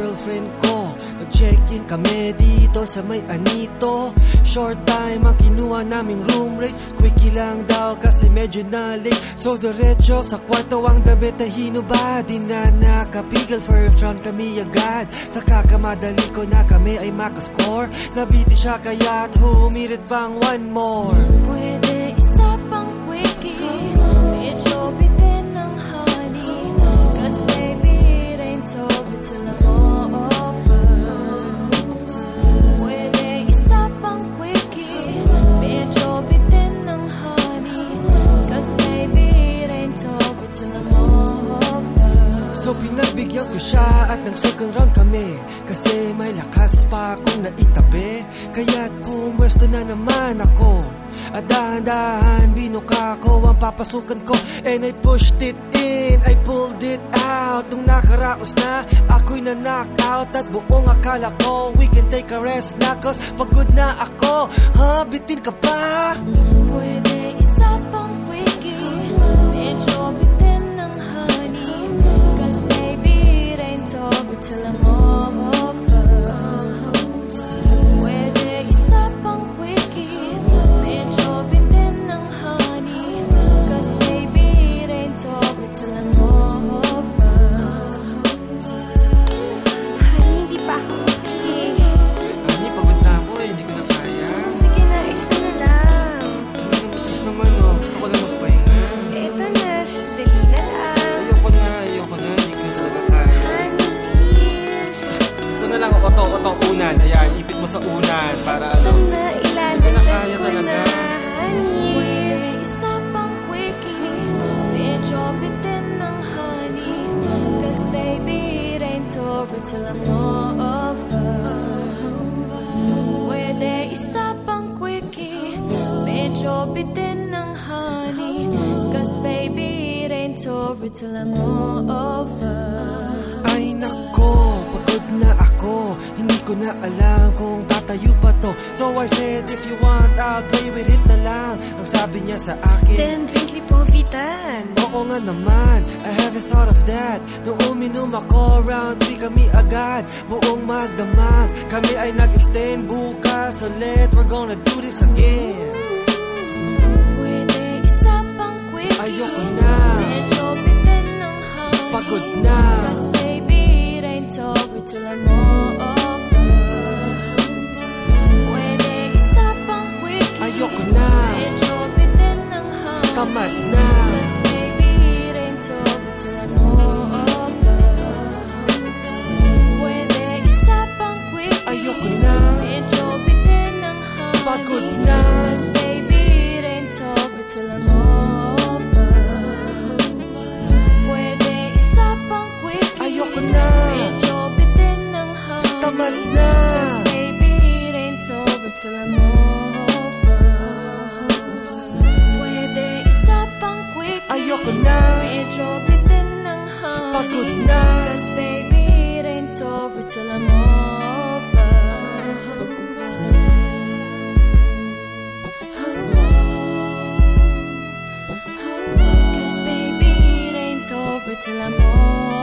girlfriend ko. Nag-check-in kami dito sa may anito. Short time ang kinuha naming room rate. Quickie lang daw kasi medyo na late So diretso sa kwarto ang damit ay hinubad Di na nakapigil. First round kami agad. Sa kakamadali ko na kami ay makascore. Nabiti siya kaya't humirit pang one more. Pwede siya at nang second round kami. Kasi may lakas pa akong naitabi. Kaya't pumwesto na naman ako. At dahan-dahan binuka ko ang papasukan ko. And I pushed it in, I pulled it out. Nung nakaraos na, ako'y na knockout At buong akala ko, we can take a rest na Cause pagod na ako, ha, bitin ka pa? Mo sa unan Para ano na, Hindi na kaya talaga. na. Honey. Pwede isa pang quickie Medyo bitin ng honey Cause baby it ain't over till I'm over Pwede isa pang quickie Medyo bitin ng honey Cause baby it ain't over till I'm over ko na alam kung tatayo pa to. So I said, if you want, I'll play with it na lang. Ang sabi niya sa akin Then drink lipovitan. Oo nga naman, I haven't thought of that. Nung uminom ako, round 3 kami agad. Buong magdamag, kami ay nag-extend. Bukas ulit, we're gonna do this again. Pwede Ayoko na, Medyo bitin ng honey pagod na. Cause baby, it ain't over till I'm over. Cause baby, it ain't over till I'm over